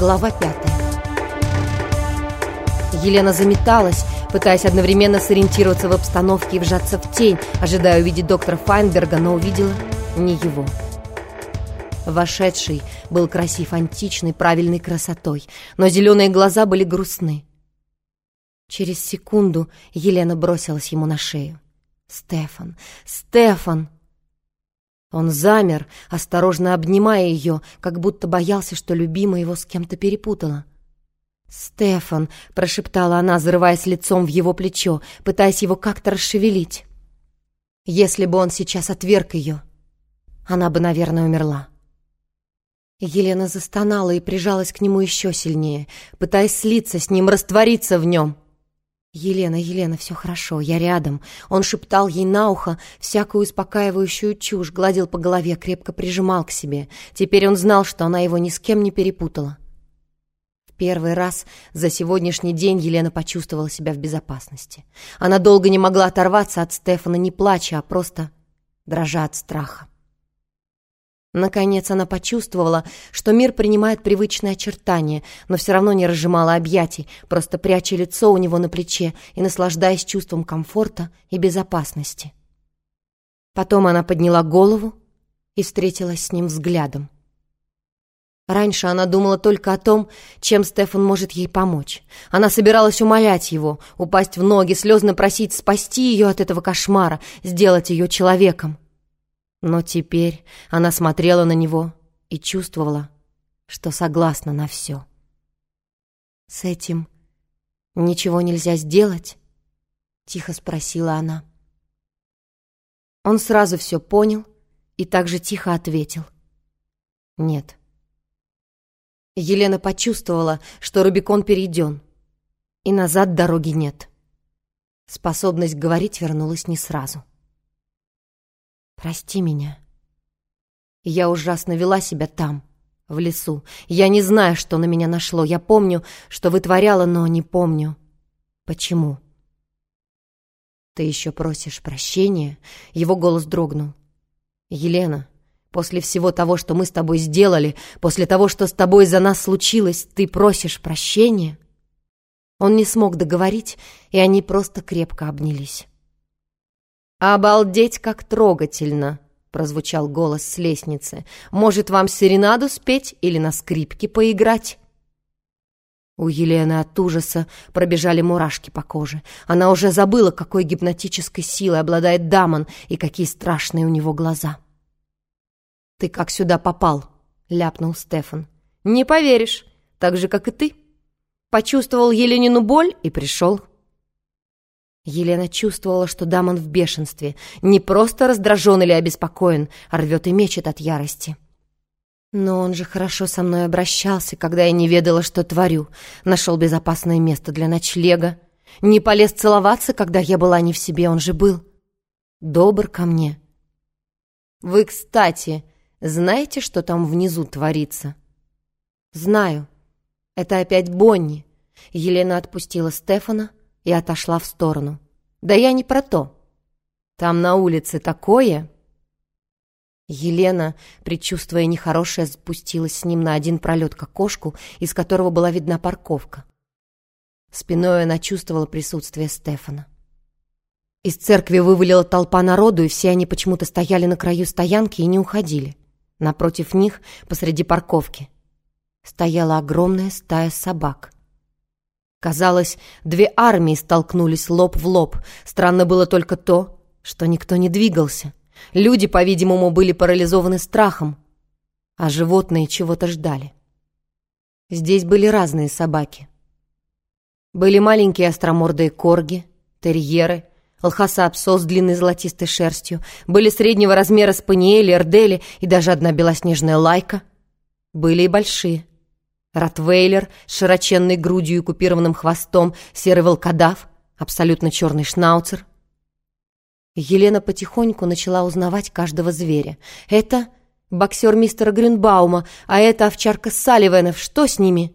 Глава пятая. Елена заметалась, пытаясь одновременно сориентироваться в обстановке и вжаться в тень, ожидая увидеть доктора Файнберга, но увидела не его. Вошедший был красив античной, правильной красотой, но зеленые глаза были грустны. Через секунду Елена бросилась ему на шею. «Стефан! Стефан!» Он замер, осторожно обнимая ее, как будто боялся, что любимая его с кем-то перепутала. «Стефан!» — прошептала она, зарываясь лицом в его плечо, пытаясь его как-то расшевелить. Если бы он сейчас отверг ее, она бы, наверное, умерла. Елена застонала и прижалась к нему еще сильнее, пытаясь слиться с ним, раствориться в нем. «Елена, Елена, все хорошо, я рядом». Он шептал ей на ухо всякую успокаивающую чушь, гладил по голове, крепко прижимал к себе. Теперь он знал, что она его ни с кем не перепутала. В первый раз за сегодняшний день Елена почувствовала себя в безопасности. Она долго не могла оторваться от Стефана, не плача, а просто дрожа от страха. Наконец она почувствовала, что мир принимает привычные очертания, но все равно не разжимала объятий, просто пряча лицо у него на плече и наслаждаясь чувством комфорта и безопасности. Потом она подняла голову и встретилась с ним взглядом. Раньше она думала только о том, чем Стефан может ей помочь. Она собиралась умолять его, упасть в ноги, слезно просить спасти ее от этого кошмара, сделать ее человеком. Но теперь она смотрела на него и чувствовала, что согласна на все. «С этим ничего нельзя сделать?» — тихо спросила она. Он сразу все понял и также тихо ответил. «Нет». Елена почувствовала, что Рубикон перейден, и назад дороги нет. Способность говорить вернулась не сразу. Прости меня. Я ужасно вела себя там, в лесу. Я не знаю, что на меня нашло. Я помню, что вытворяла, но не помню. Почему? Ты еще просишь прощения? Его голос дрогнул. Елена, после всего того, что мы с тобой сделали, после того, что с тобой за нас случилось, ты просишь прощения? Он не смог договорить, и они просто крепко обнялись. «Обалдеть, как трогательно!» — прозвучал голос с лестницы. «Может, вам серенаду спеть или на скрипке поиграть?» У Елены от ужаса пробежали мурашки по коже. Она уже забыла, какой гипнотической силой обладает Дамон и какие страшные у него глаза. «Ты как сюда попал?» — ляпнул Стефан. «Не поверишь, так же, как и ты. Почувствовал Еленину боль и пришел». Елена чувствовала, что Дамон в бешенстве, не просто раздражен или обеспокоен, а рвет и мечет от ярости. Но он же хорошо со мной обращался, когда я не ведала, что творю, нашел безопасное место для ночлега, не полез целоваться, когда я была не в себе, он же был добр ко мне. Вы, кстати, знаете, что там внизу творится? Знаю. Это опять Бонни. Елена отпустила Стефана, и отошла в сторону. «Да я не про то. Там на улице такое...» Елена, предчувствуя нехорошее, спустилась с ним на один пролет к окошку, из которого была видна парковка. Спиной она чувствовала присутствие Стефана. Из церкви вывалила толпа народу, и все они почему-то стояли на краю стоянки и не уходили. Напротив них, посреди парковки, стояла огромная стая собак — Казалось, две армии столкнулись лоб в лоб. Странно было только то, что никто не двигался. Люди, по-видимому, были парализованы страхом, а животные чего-то ждали. Здесь были разные собаки. Были маленькие остромордые корги, терьеры, лхаса-псо с длинной золотистой шерстью, были среднего размера спаниели, эрдели и даже одна белоснежная лайка. Были и большие. Ротвейлер с широченной грудью и купированным хвостом, серый волкодав, абсолютно черный шнауцер. Елена потихоньку начала узнавать каждого зверя. Это боксер мистера Грюнбаума, а это овчарка Салливенов. Что с ними?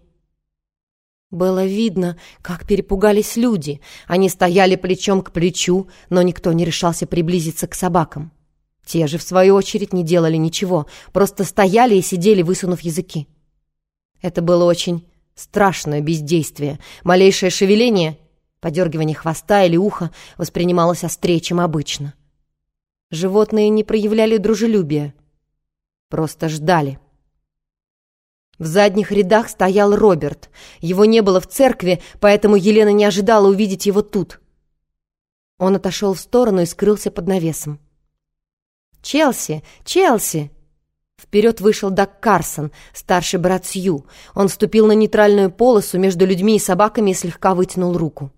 Было видно, как перепугались люди. Они стояли плечом к плечу, но никто не решался приблизиться к собакам. Те же, в свою очередь, не делали ничего, просто стояли и сидели, высунув языки. Это было очень страшное бездействие. Малейшее шевеление, подергивание хвоста или уха воспринималось острее, чем обычно. Животные не проявляли дружелюбия, просто ждали. В задних рядах стоял Роберт. Его не было в церкви, поэтому Елена не ожидала увидеть его тут. Он отошел в сторону и скрылся под навесом. «Челси! Челси!» Вперед вышел Дак Карсон, старший брат Сью. Он вступил на нейтральную полосу между людьми и собаками и слегка вытянул руку.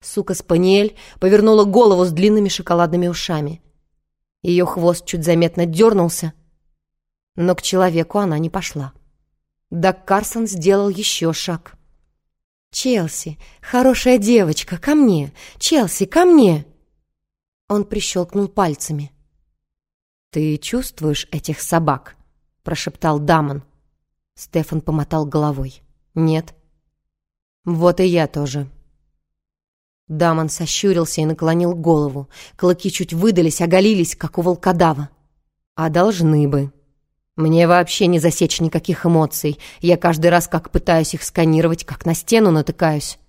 Сука-спаниель повернула голову с длинными шоколадными ушами. Ее хвост чуть заметно дернулся, но к человеку она не пошла. Дак Карсон сделал еще шаг. «Челси, хорошая девочка, ко мне! Челси, ко мне!» Он прищелкнул пальцами. «Ты чувствуешь этих собак?» — прошептал Дамон. Стефан помотал головой. «Нет». «Вот и я тоже». Дамон сощурился и наклонил голову. Клыки чуть выдались, оголились, как у волкодава. «А должны бы». Мне вообще не засечь никаких эмоций. Я каждый раз как пытаюсь их сканировать, как на стену натыкаюсь.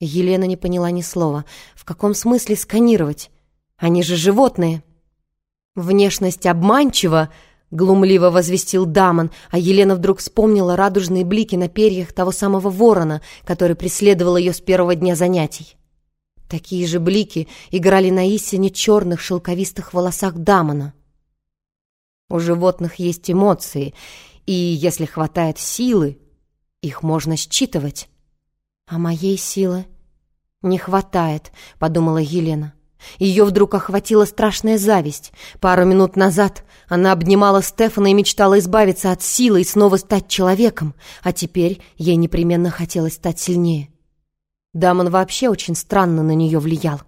Елена не поняла ни слова. В каком смысле сканировать? Они же животные. Внешность обманчива, глумливо возвестил Дамон, а Елена вдруг вспомнила радужные блики на перьях того самого ворона, который преследовал ее с первого дня занятий. Такие же блики играли на истине черных шелковистых волосах Дамона. У животных есть эмоции, и если хватает силы, их можно считывать. А моей силы не хватает, подумала Елена. Ее вдруг охватила страшная зависть. Пару минут назад она обнимала Стефана и мечтала избавиться от силы и снова стать человеком, а теперь ей непременно хотелось стать сильнее. Дамон вообще очень странно на нее влиял.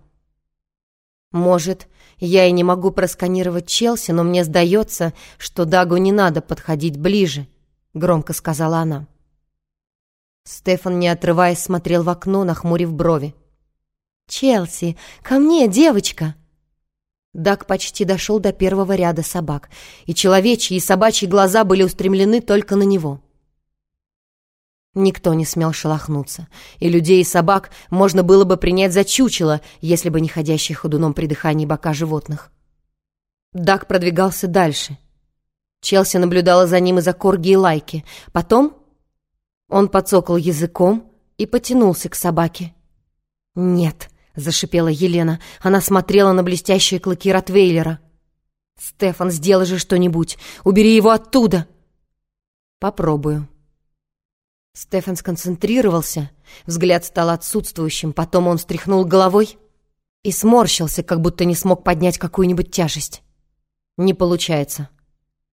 Может, я и не могу просканировать Челси, но мне сдается, что Дагу не надо подходить ближе», — громко сказала она. Стефан, не отрываясь, смотрел в окно, нахмурив брови. «Челси, ко мне, девочка!» Даг почти дошел до первого ряда собак, и человечьи и собачьи глаза были устремлены только на него. Никто не смел шелохнуться, и людей и собак можно было бы принять за чучело, если бы не ходящие ходуном при дыхании бока животных. Дак продвигался дальше. Челси наблюдала за ним из-за корги и лайки. Потом он подсокал языком и потянулся к собаке. «Нет», — зашипела Елена. Она смотрела на блестящие клыки Ротвейлера. «Стефан, сделай же что-нибудь! Убери его оттуда!» «Попробую», Стефан сконцентрировался, взгляд стал отсутствующим, потом он встряхнул головой и сморщился, как будто не смог поднять какую-нибудь тяжесть. «Не получается.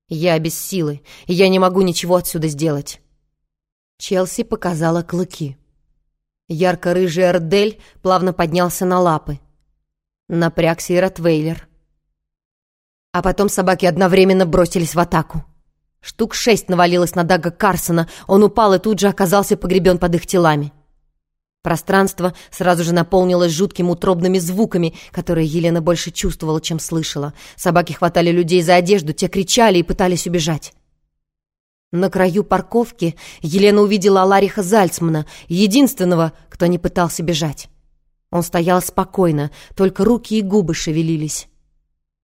Я без силы, я не могу ничего отсюда сделать». Челси показала клыки. Ярко-рыжий Эрдель плавно поднялся на лапы. Напрягся и Ротвейлер. А потом собаки одновременно бросились в атаку. Штук шесть навалилось на Дага Карсона. Он упал и тут же оказался погребен под их телами. Пространство сразу же наполнилось жуткими утробными звуками, которые Елена больше чувствовала, чем слышала. Собаки хватали людей за одежду, те кричали и пытались убежать. На краю парковки Елена увидела Алариха Зальцмана, единственного, кто не пытался бежать. Он стоял спокойно, только руки и губы шевелились.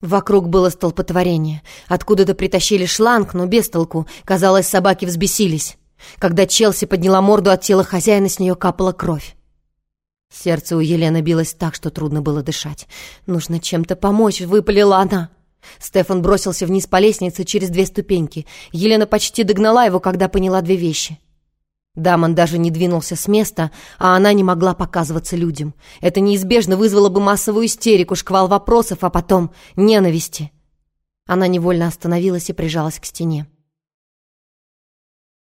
Вокруг было столпотворение. Откуда-то притащили шланг, но без толку. Казалось, собаки взбесились. Когда Челси подняла морду от тела хозяина, с нее капала кровь. Сердце у Елены билось так, что трудно было дышать. «Нужно чем-то помочь», — выпалила она. Стефан бросился вниз по лестнице через две ступеньки. Елена почти догнала его, когда поняла две вещи — Дамон даже не двинулся с места, а она не могла показываться людям. Это неизбежно вызвало бы массовую истерику, шквал вопросов, а потом ненависти. Она невольно остановилась и прижалась к стене.